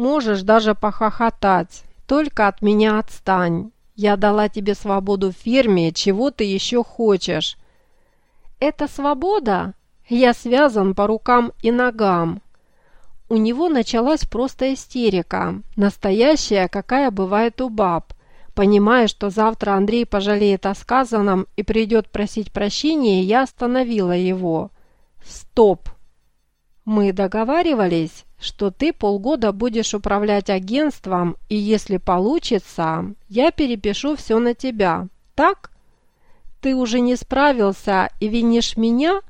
Можешь даже похохотать, только от меня отстань. Я дала тебе свободу в фирме, чего ты еще хочешь?» «Это свобода? Я связан по рукам и ногам». У него началась просто истерика, настоящая, какая бывает у баб. Понимая, что завтра Андрей пожалеет о сказанном и придет просить прощения, я остановила его. «Стоп! Мы договаривались, что ты полгода будешь управлять агентством, и если получится, я перепишу все на тебя. Так? Ты уже не справился и винишь меня?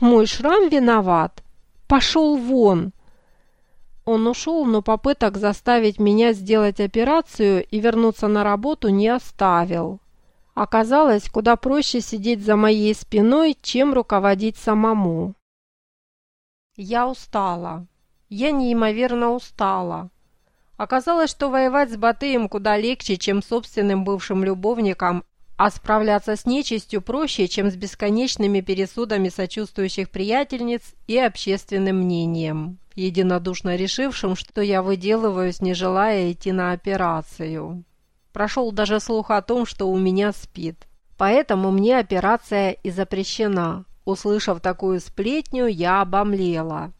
Мой шрам виноват? Пошел вон!» Он ушел, но попыток заставить меня сделать операцию и вернуться на работу не оставил. Оказалось, куда проще сидеть за моей спиной, чем руководить самому. Я устала. Я неимоверно устала. Оказалось, что воевать с Батыем куда легче, чем собственным бывшим любовником, а справляться с нечистью проще, чем с бесконечными пересудами сочувствующих приятельниц и общественным мнением единодушно решившим, что я выделываюсь, не желая идти на операцию. Прошел даже слух о том, что у меня спит. Поэтому мне операция и запрещена. Услышав такую сплетню, я обомлела.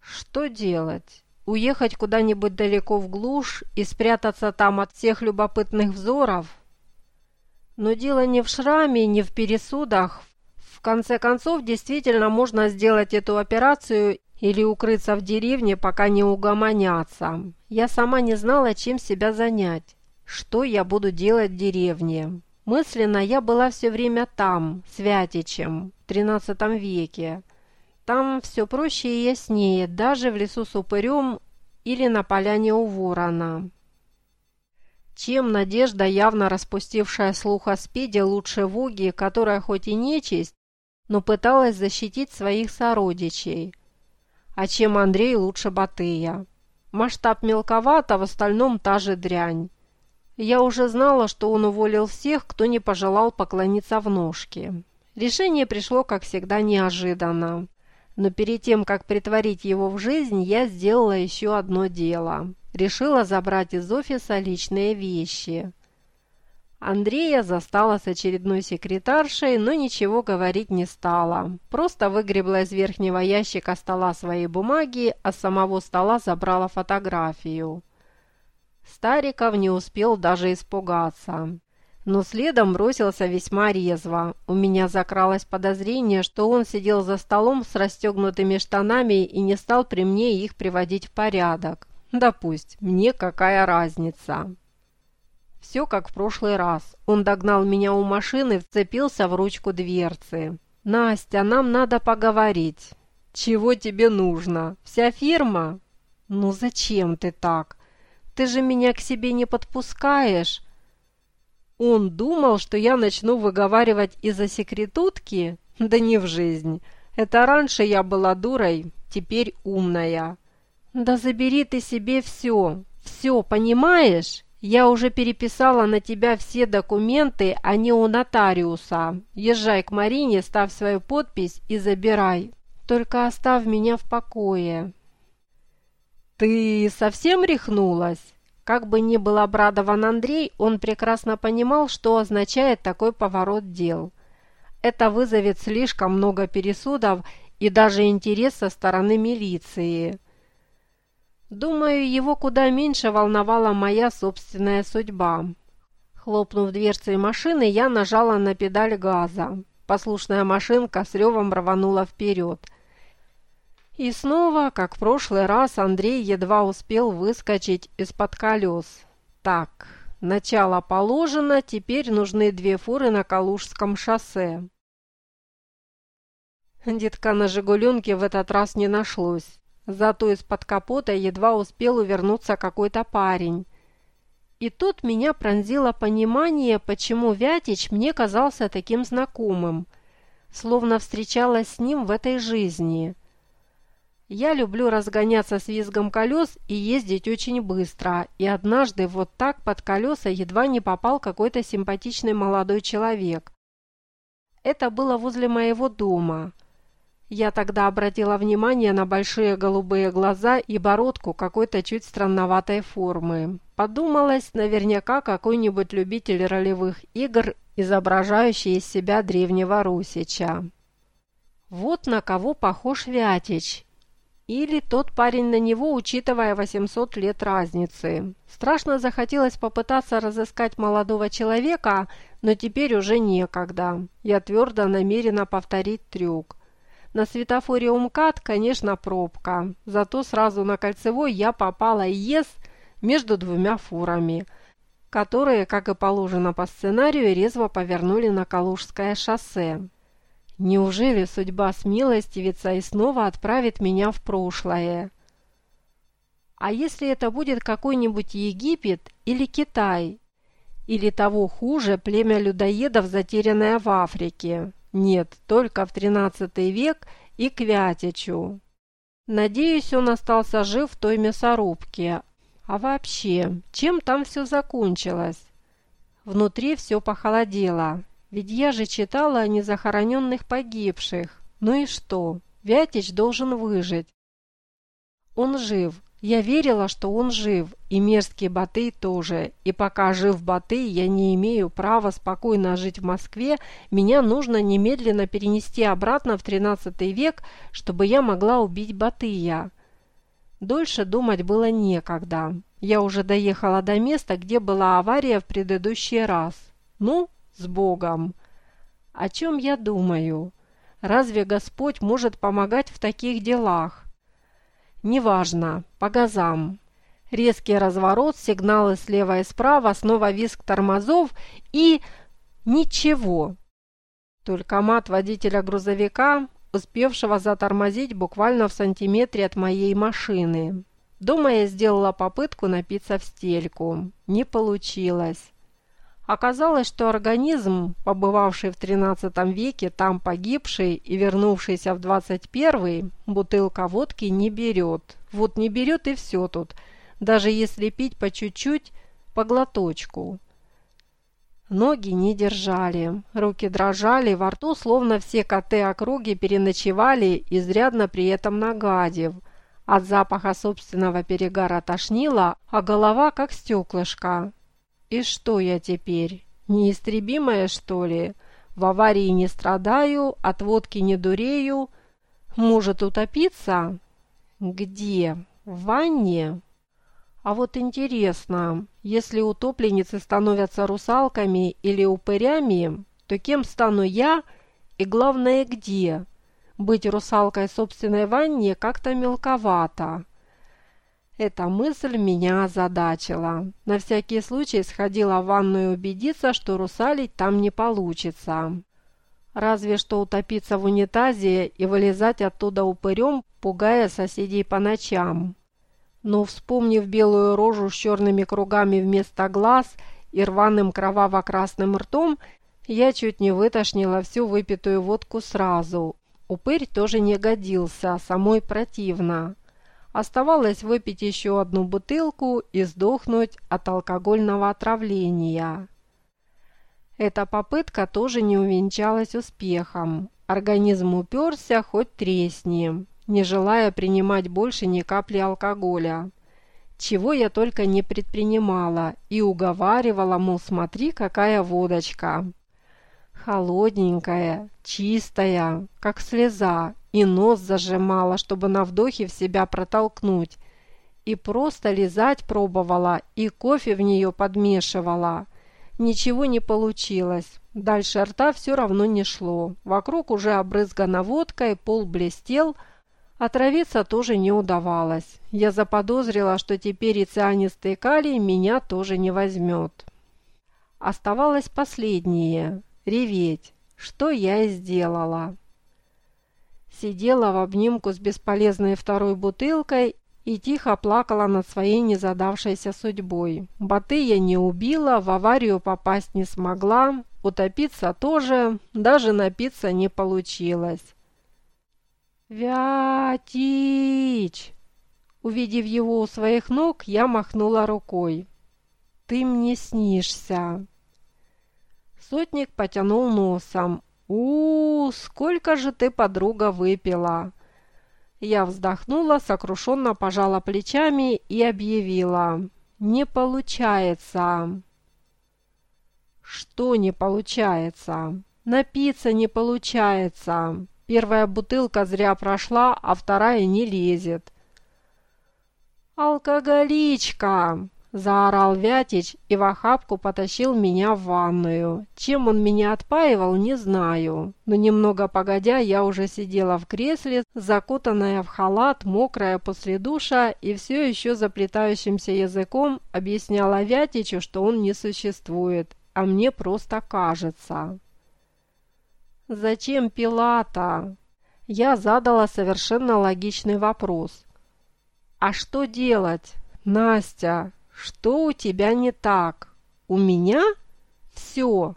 Что делать? Уехать куда-нибудь далеко в глушь и спрятаться там от всех любопытных взоров? Но дело не в шраме, не в пересудах. В конце концов, действительно можно сделать эту операцию или укрыться в деревне, пока не угомонятся. Я сама не знала, чем себя занять. Что я буду делать в деревне? Мысленно я была все время там, с Вятичем, в XIII веке. Там все проще и яснее, даже в лесу с упырем или на поляне у ворона. Чем Надежда, явно распустившая слух о спиде, лучше Вуги, которая хоть и нечисть, но пыталась защитить своих сородичей – а чем Андрей лучше Батыя? Масштаб мелковат, а в остальном та же дрянь. Я уже знала, что он уволил всех, кто не пожелал поклониться в ножки. Решение пришло, как всегда, неожиданно. Но перед тем, как притворить его в жизнь, я сделала еще одно дело. Решила забрать из офиса личные вещи – Андрея застала с очередной секретаршей, но ничего говорить не стала. Просто выгребла из верхнего ящика стола свои бумаги, а с самого стола забрала фотографию. Стариков не успел даже испугаться. Но следом бросился весьма резво. У меня закралось подозрение, что он сидел за столом с расстегнутыми штанами и не стал при мне их приводить в порядок. Да мне какая разница. Все как в прошлый раз. Он догнал меня у машины, вцепился в ручку дверцы. «Настя, нам надо поговорить». «Чего тебе нужно? Вся фирма?» «Ну зачем ты так? Ты же меня к себе не подпускаешь». Он думал, что я начну выговаривать из-за секретутки? Да не в жизнь. Это раньше я была дурой, теперь умная. Да забери ты себе все, все, понимаешь? Я уже переписала на тебя все документы, а не у нотариуса. Езжай к Марине, ставь свою подпись и забирай. Только оставь меня в покое». «Ты совсем рехнулась?» Как бы ни был обрадован Андрей, он прекрасно понимал, что означает такой поворот дел. Это вызовет слишком много пересудов и даже интерес со стороны милиции. Думаю, его куда меньше волновала моя собственная судьба. Хлопнув дверцей машины, я нажала на педаль газа. Послушная машинка с ревом рванула вперед. И снова, как в прошлый раз, Андрей едва успел выскочить из-под колес. Так, начало положено, теперь нужны две фуры на Калужском шоссе. Детка на «Жигуленке» в этот раз не нашлось. Зато из-под капота едва успел увернуться какой-то парень. И тут меня пронзило понимание, почему Вятич мне казался таким знакомым, словно встречалась с ним в этой жизни. Я люблю разгоняться с визгом колес и ездить очень быстро, и однажды вот так под колеса едва не попал какой-то симпатичный молодой человек. Это было возле моего дома – Я тогда обратила внимание на большие голубые глаза и бородку какой-то чуть странноватой формы. Подумалось, наверняка какой-нибудь любитель ролевых игр, изображающий из себя древнего Русича. Вот на кого похож Вятич. Или тот парень на него, учитывая 800 лет разницы. Страшно захотелось попытаться разыскать молодого человека, но теперь уже некогда. Я твердо намерена повторить трюк. На светофоре у МКАД, конечно, пробка. Зато сразу на кольцевой я попала ес между двумя фурами, которые, как и положено по сценарию, резво повернули на Калужское шоссе. Неужели судьба смилостивится и снова отправит меня в прошлое? А если это будет какой-нибудь Египет или Китай? Или того хуже, племя людоедов, затерянное в Африке? Нет, только в тринадцатый век и к Вятичу. Надеюсь, он остался жив в той мясорубке. А вообще, чем там все закончилось? Внутри все похолодело. Ведь я же читала о незахороненных погибших. Ну и что? Вятич должен выжить. Он жив, я верила, что он жив, и мерзкий Батый тоже. И пока жив Батый, я не имею права спокойно жить в Москве, меня нужно немедленно перенести обратно в тринадцатый век, чтобы я могла убить Батыя. Дольше думать было некогда. Я уже доехала до места, где была авария в предыдущий раз. Ну, с Богом. О чем я думаю? Разве Господь может помогать в таких делах? Неважно, по газам. Резкий разворот, сигналы слева и справа, снова визг тормозов и... ничего. Только мат водителя грузовика, успевшего затормозить буквально в сантиметре от моей машины. Дома я сделала попытку напиться в стельку. Не получилось. Оказалось, что организм, побывавший в XIII веке, там погибший и вернувшийся в 21 бутылка водки не берет. Вот не берет и все тут, даже если пить по чуть-чуть, по глоточку. Ноги не держали, руки дрожали, во рту словно все коты округи переночевали, изрядно при этом нагадив. От запаха собственного перегара тошнило, а голова как стеклышко. И что я теперь? Неистребимая, что ли? В аварии не страдаю, от водки не дурею. Может утопиться? Где? В ванне? А вот интересно, если утопленницы становятся русалками или упырями, то кем стану я и главное где? Быть русалкой собственной ванне как-то мелковато. Эта мысль меня озадачила. На всякий случай сходила в ванную убедиться, что русалить там не получится. Разве что утопиться в унитазе и вылезать оттуда упырем, пугая соседей по ночам. Но, вспомнив белую рожу с черными кругами вместо глаз и рваным кроваво-красным ртом, я чуть не вытошнила всю выпитую водку сразу. Упырь тоже не годился, а самой противно. Оставалось выпить еще одну бутылку и сдохнуть от алкогольного отравления. Эта попытка тоже не увенчалась успехом. Организм уперся, хоть тресни, не желая принимать больше ни капли алкоголя. Чего я только не предпринимала и уговаривала, мол, смотри, какая водочка. Холодненькая, чистая, как слеза, и нос зажимала, чтобы на вдохе в себя протолкнуть. И просто лизать пробовала, и кофе в нее подмешивала. Ничего не получилось. Дальше рта все равно не шло. Вокруг уже обрызгана водкой, пол блестел, Отравиться тоже не удавалось. Я заподозрила, что теперь и цианистый калий меня тоже не возьмет. Оставалось последнее – реветь, что я и сделала сидела в обнимку с бесполезной второй бутылкой и тихо плакала над своей незадавшейся судьбой. Батыя не убила, в аварию попасть не смогла, утопиться тоже, даже напиться не получилось. «Вятич!» Увидев его у своих ног, я махнула рукой. «Ты мне снишься!» Сотник потянул носом, у, сколько же ты, подруга, выпила!» Я вздохнула, сокрушенно пожала плечами и объявила. «Не получается!» «Что не получается?» «Напиться не получается. Первая бутылка зря прошла, а вторая не лезет». «Алкоголичка!» Заорал Вятич и в охапку потащил меня в ванную. Чем он меня отпаивал, не знаю. Но немного погодя, я уже сидела в кресле, закутанная в халат, мокрая после душа, и все еще заплетающимся языком объясняла Вятичу, что он не существует, а мне просто кажется. «Зачем пила-то?» Я задала совершенно логичный вопрос. «А что делать, Настя?» Что у тебя не так? У меня все.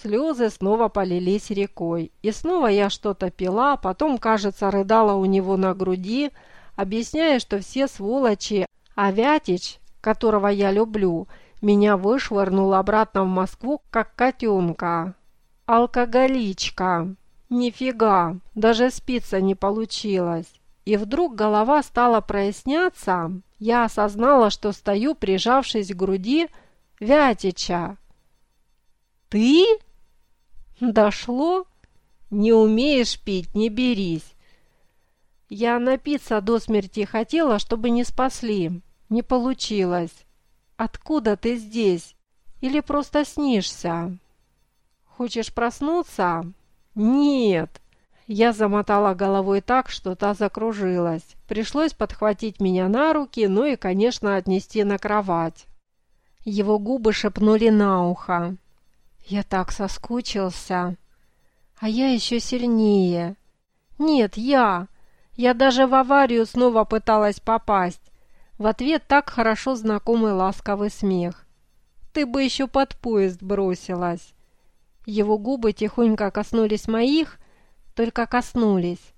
Слезы снова полились рекой. И снова я что-то пила, потом, кажется, рыдала у него на груди, объясняя, что все сволочи, а Вятич, которого я люблю, меня вышвырнул обратно в Москву, как котенка. Алкоголичка. Нифига, даже спиться не получилось. И вдруг голова стала проясняться, я осознала, что стою, прижавшись к груди Вятича. «Ты?» «Дошло? Не умеешь пить, не берись!» Я напиться до смерти хотела, чтобы не спасли. Не получилось. Откуда ты здесь? Или просто снишься? Хочешь проснуться? Нет. Я замотала головой так, что та закружилась. Пришлось подхватить меня на руки, ну и, конечно, отнести на кровать. Его губы шепнули на ухо. Я так соскучился. А я еще сильнее. Нет, я. Я даже в аварию снова пыталась попасть. В ответ так хорошо знакомый ласковый смех. Ты бы еще под поезд бросилась. Его губы тихонько коснулись моих, только коснулись.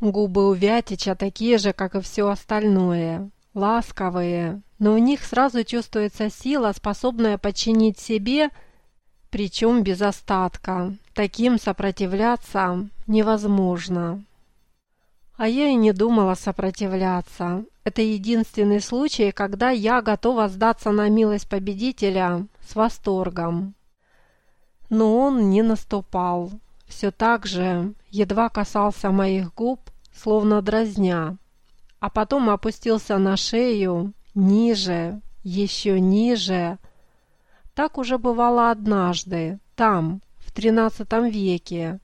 Губы у Вятича такие же, как и все остальное. Ласковые, но у них сразу чувствуется сила, способная подчинить себе, причем без остатка. Таким сопротивляться невозможно. А я и не думала сопротивляться. Это единственный случай, когда я готова сдаться на милость победителя с восторгом. Но он не наступал все так же едва касался моих губ, словно дразня, а потом опустился на шею, ниже, еще ниже. Так уже бывало однажды, там, в тринадцатом веке.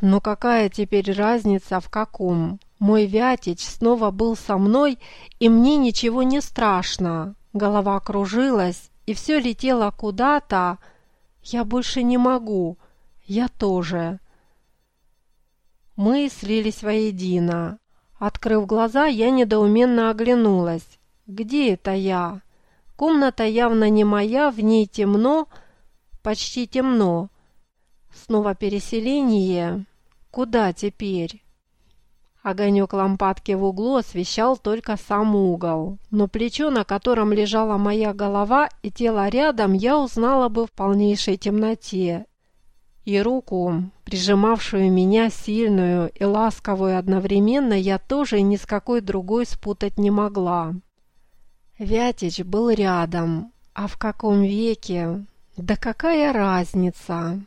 Но какая теперь разница в каком? Мой Вятич снова был со мной, и мне ничего не страшно. Голова кружилась, и все летело куда-то. Я больше не могу. Я тоже. Мы слились воедино. Открыв глаза, я недоуменно оглянулась. Где это я? Комната явно не моя, в ней темно, почти темно. Снова переселение. Куда теперь? Огонек лампадки в углу освещал только сам угол, но плечо, на котором лежала моя голова и тело рядом, я узнала бы в полнейшей темноте и руку, прижимавшую меня сильную и ласковую одновременно, я тоже ни с какой другой спутать не могла. Вятич был рядом, а в каком веке? Да какая разница?